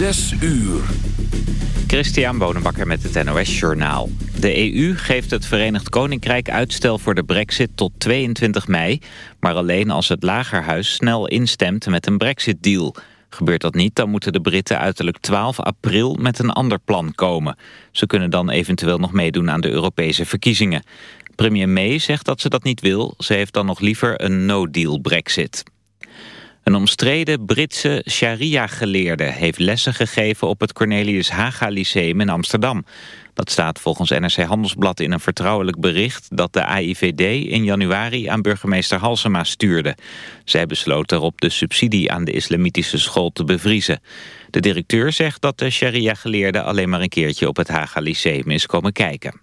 Zes uur. Christian Bonenbakker met het NOS Journaal. De EU geeft het Verenigd Koninkrijk uitstel voor de brexit tot 22 mei... maar alleen als het Lagerhuis snel instemt met een brexit-deal. Gebeurt dat niet, dan moeten de Britten uiterlijk 12 april met een ander plan komen. Ze kunnen dan eventueel nog meedoen aan de Europese verkiezingen. Premier May zegt dat ze dat niet wil. Ze heeft dan nog liever een no-deal brexit. Een omstreden Britse sharia-geleerde heeft lessen gegeven op het Cornelius Haga Lyceum in Amsterdam. Dat staat volgens NRC Handelsblad in een vertrouwelijk bericht dat de AIVD in januari aan burgemeester Halsema stuurde. Zij besloot daarop de subsidie aan de islamitische school te bevriezen. De directeur zegt dat de sharia-geleerde alleen maar een keertje op het Haga Lyceum is komen kijken.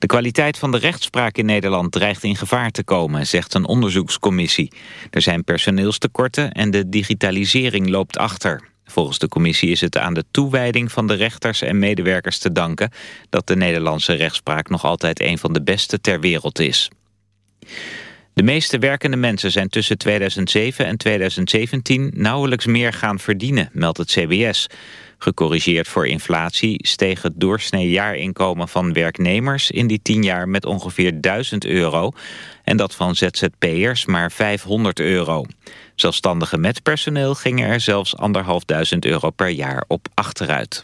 De kwaliteit van de rechtspraak in Nederland dreigt in gevaar te komen, zegt een onderzoekscommissie. Er zijn personeelstekorten en de digitalisering loopt achter. Volgens de commissie is het aan de toewijding van de rechters en medewerkers te danken... dat de Nederlandse rechtspraak nog altijd een van de beste ter wereld is. De meeste werkende mensen zijn tussen 2007 en 2017 nauwelijks meer gaan verdienen, meldt het CBS. Gecorrigeerd voor inflatie steeg het doorsnee jaarinkomen van werknemers in die 10 jaar met ongeveer 1000 euro en dat van ZZP'ers maar 500 euro. Zelfstandigen met personeel gingen er zelfs 1.500 euro per jaar op achteruit.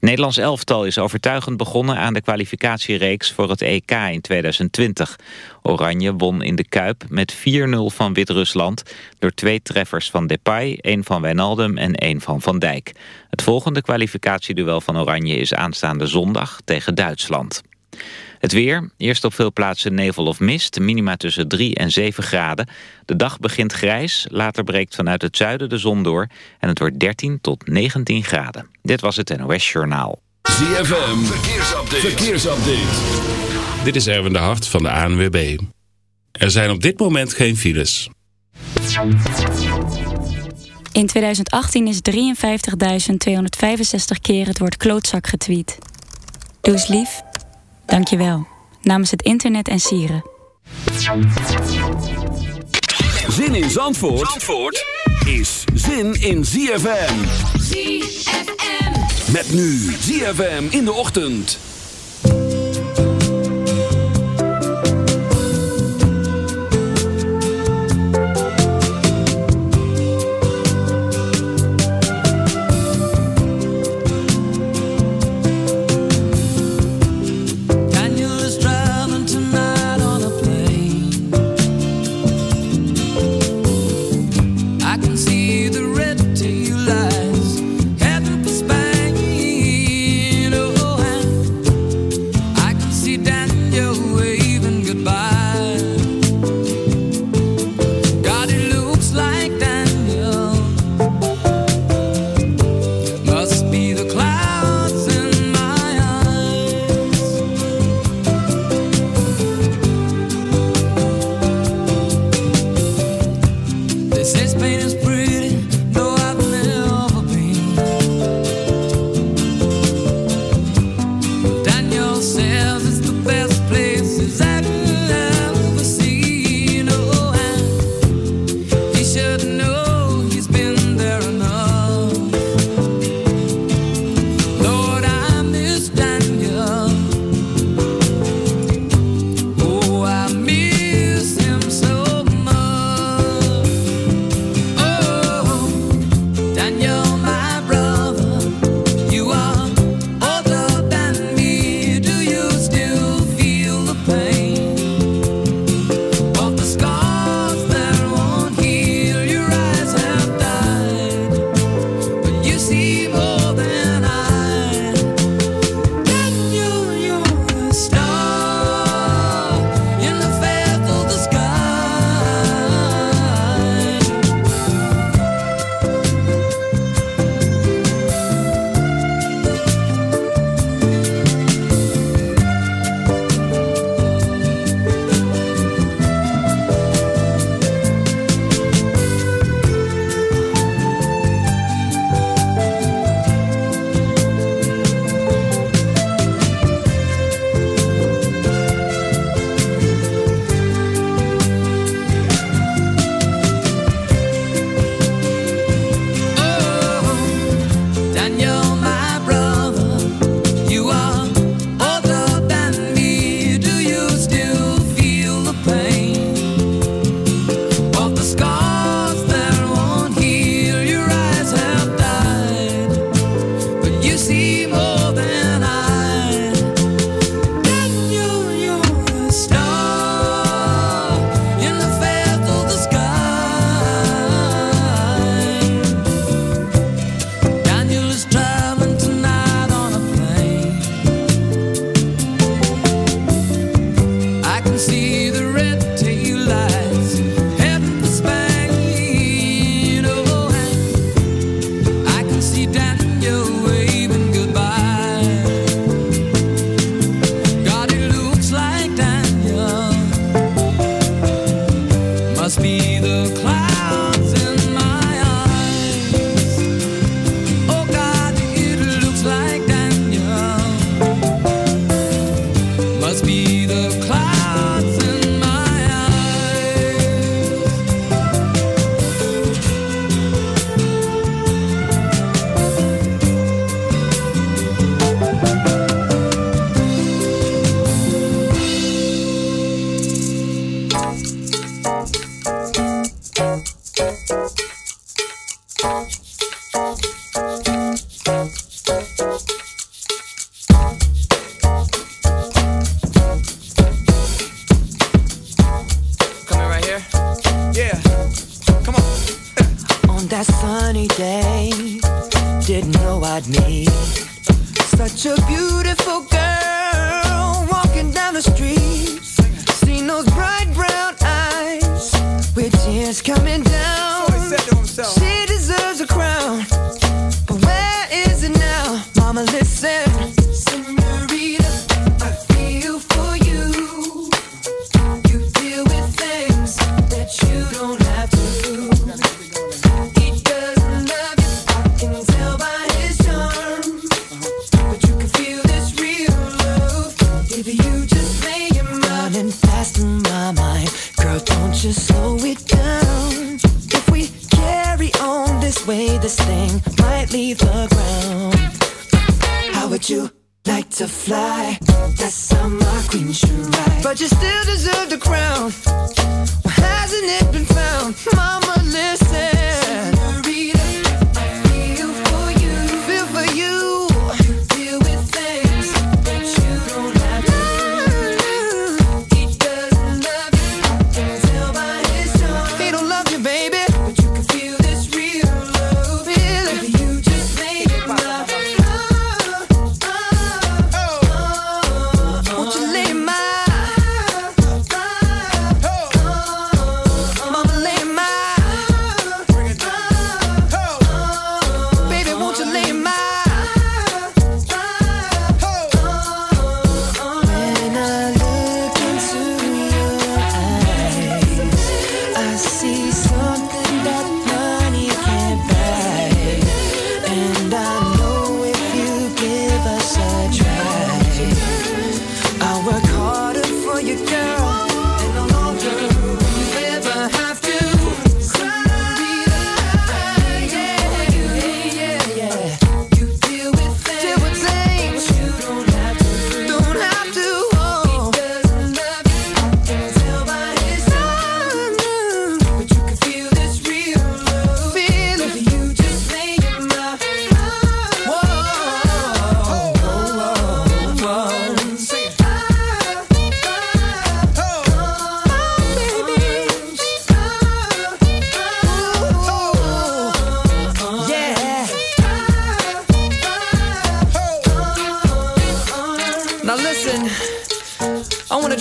Nederlands elftal is overtuigend begonnen aan de kwalificatiereeks voor het EK in 2020. Oranje won in de Kuip met 4-0 van Wit-Rusland... door twee treffers van Depay, één van Wijnaldum en één van Van Dijk. Het volgende kwalificatieduel van Oranje is aanstaande zondag tegen Duitsland. Het weer, eerst op veel plaatsen nevel of mist, minima tussen 3 en 7 graden. De dag begint grijs, later breekt vanuit het zuiden de zon door... en het wordt 13 tot 19 graden. Dit was het NOS Journaal. ZFM, verkeersupdate. verkeersupdate. Dit is Erwin de Hart van de ANWB. Er zijn op dit moment geen files. In 2018 is 53.265 keer het woord klootzak getweet. Doe eens lief. Dankjewel. Namens het internet en sieren. Zin in Zandvoort, Zandvoort is zin in ZFM. ZFM. Met nu ZFM in de ochtend. see the thing might leave the ground. How would you like to fly? That's how my queen should ride. But you still deserve the crown. Why hasn't it been found? Mama, listen.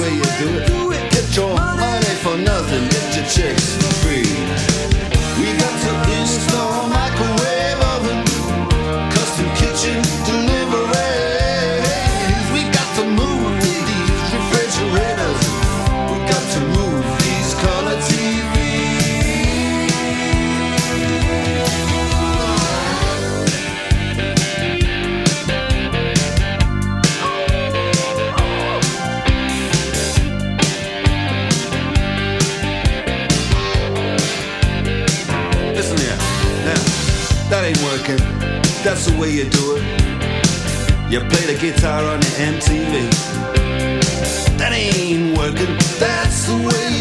way you do it. guitar on your MTV. That ain't working, that's the way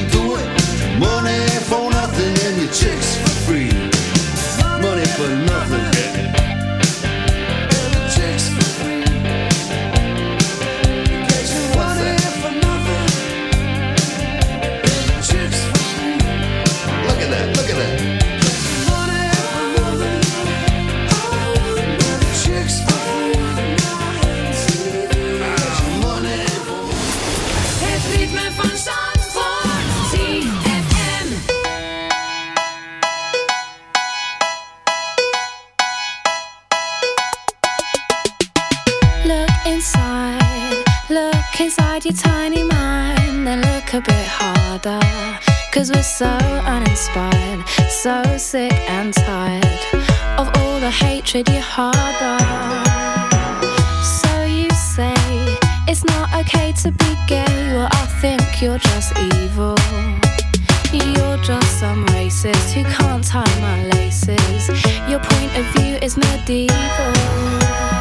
point of view is medieval.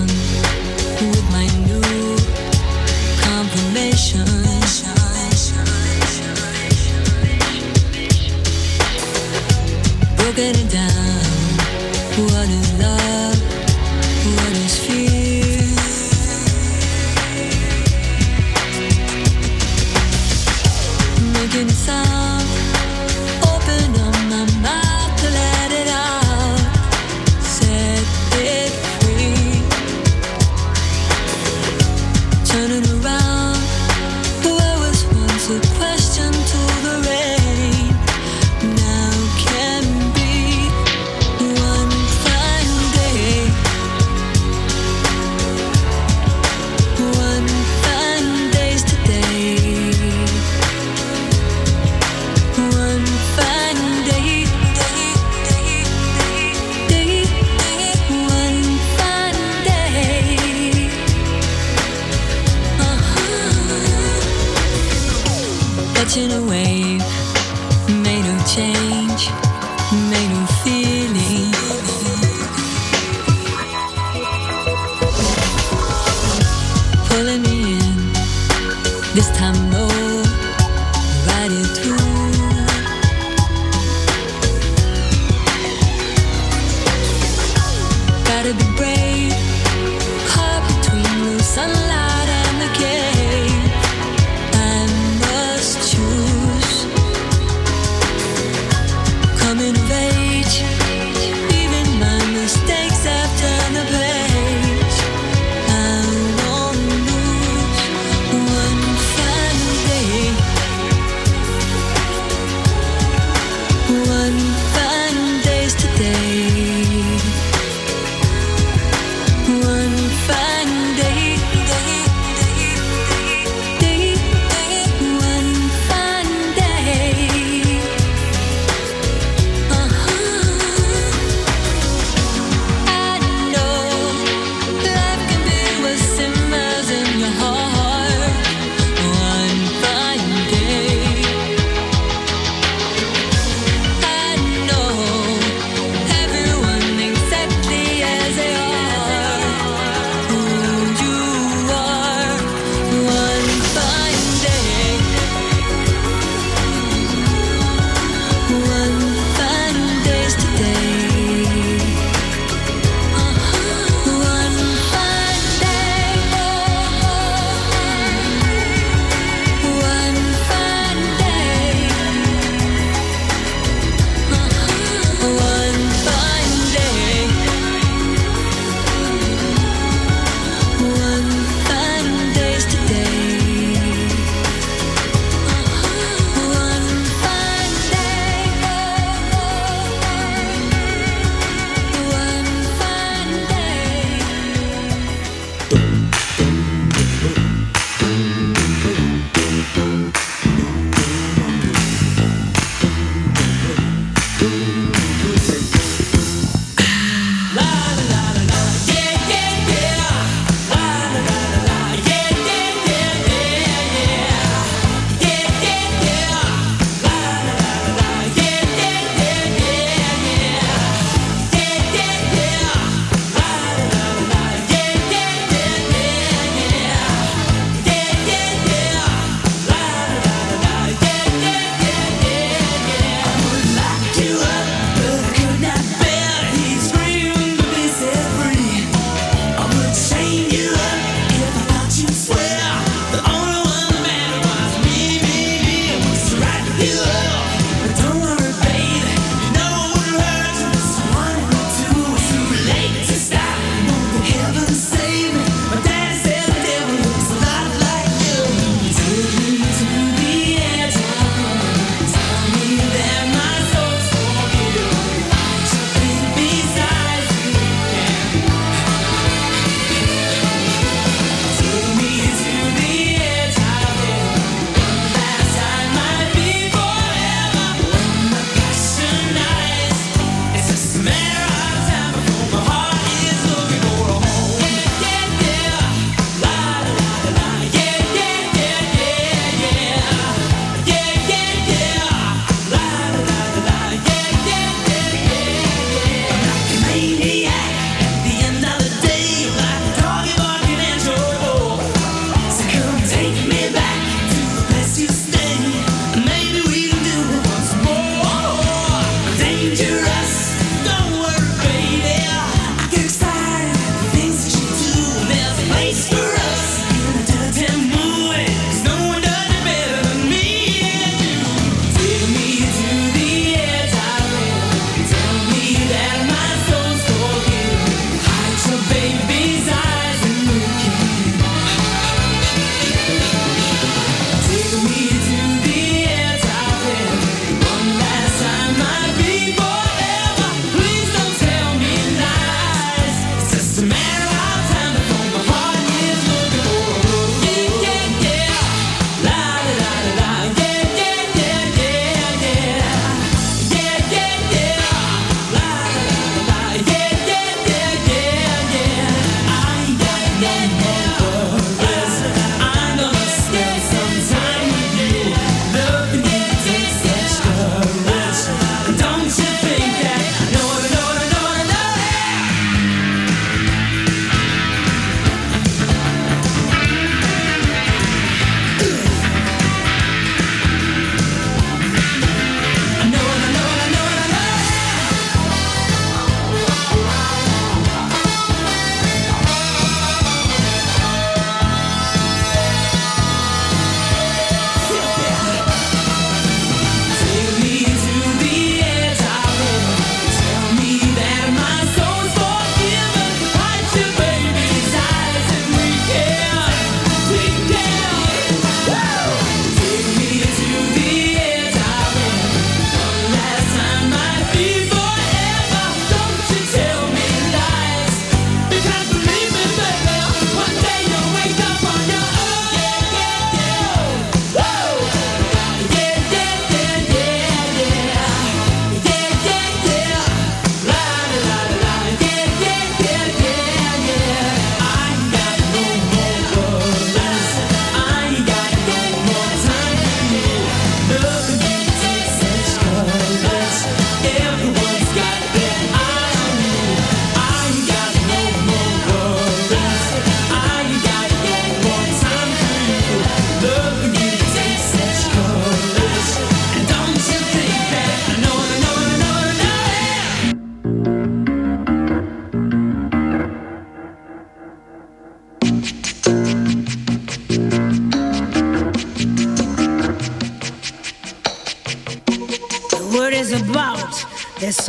broken it down. a love? This time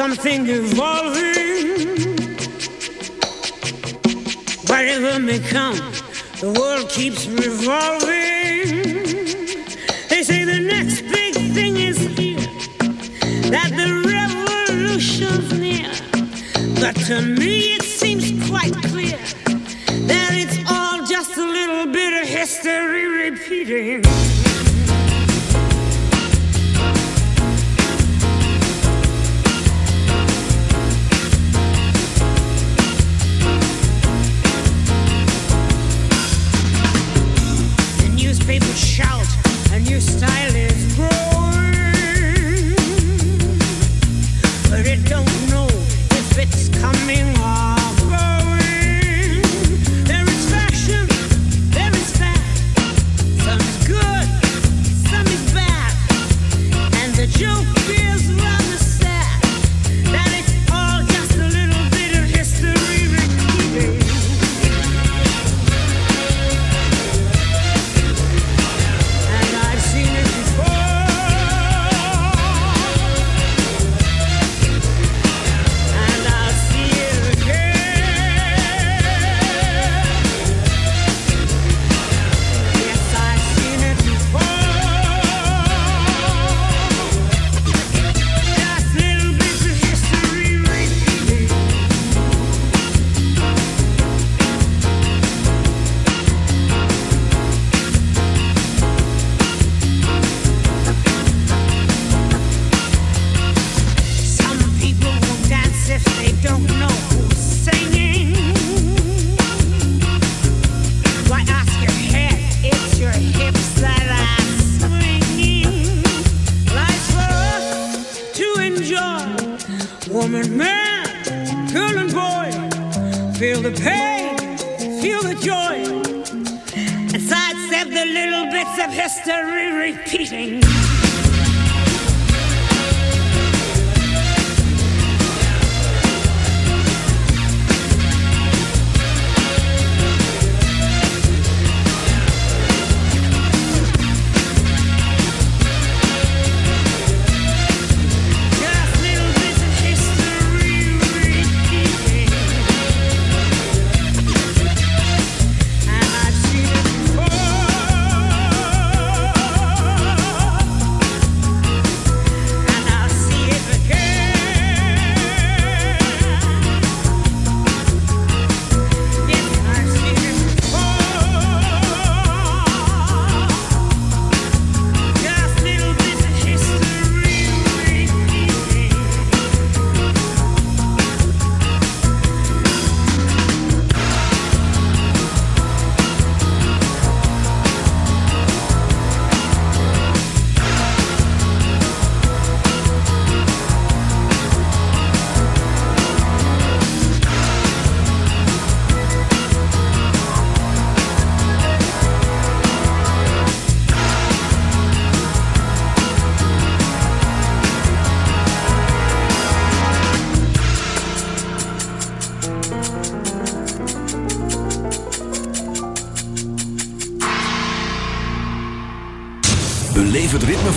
something evolving.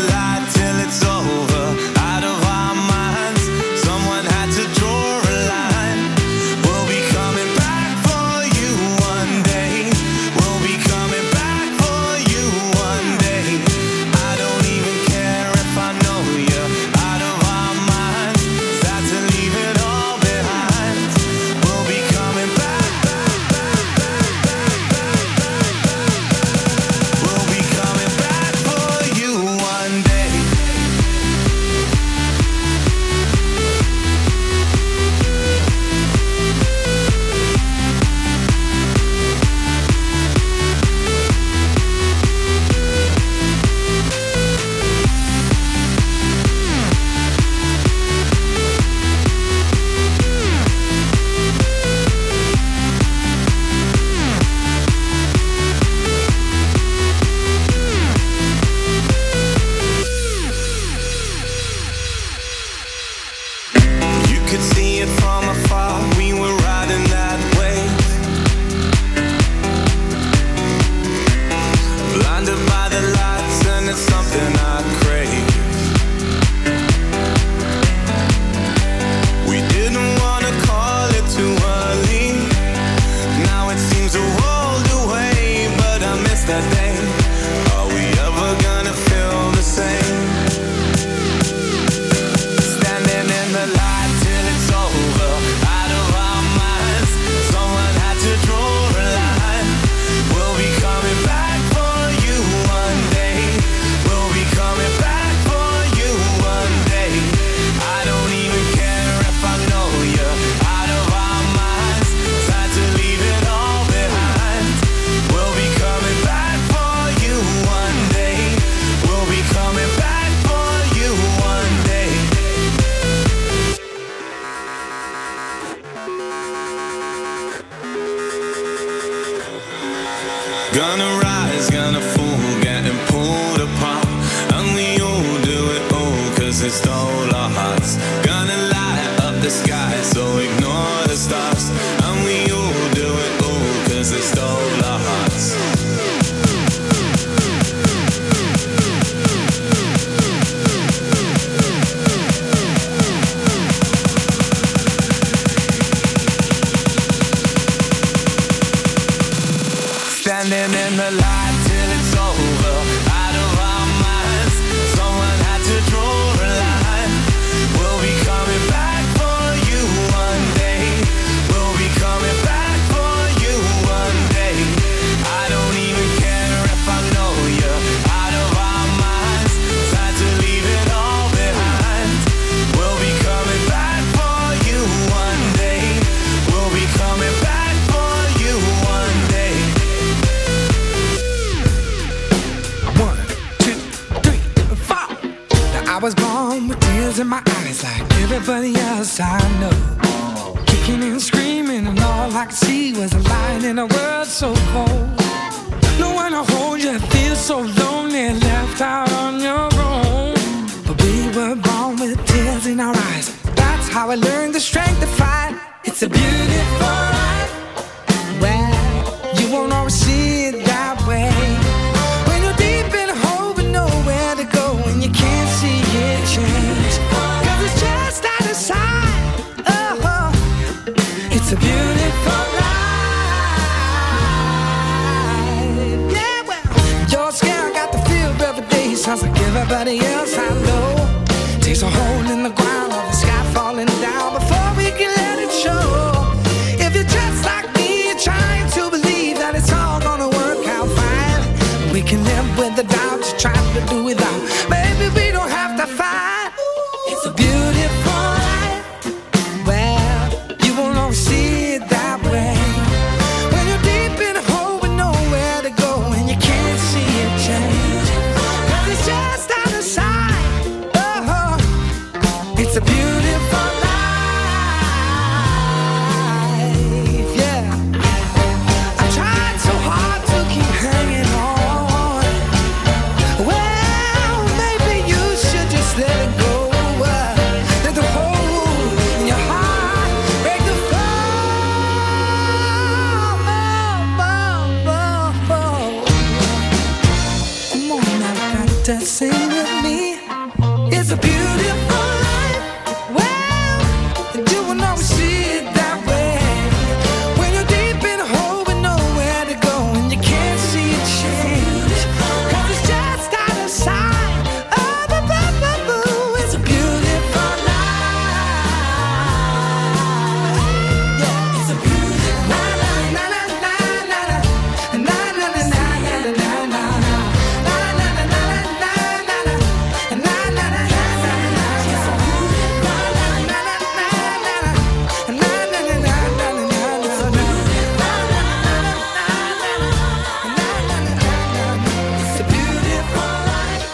the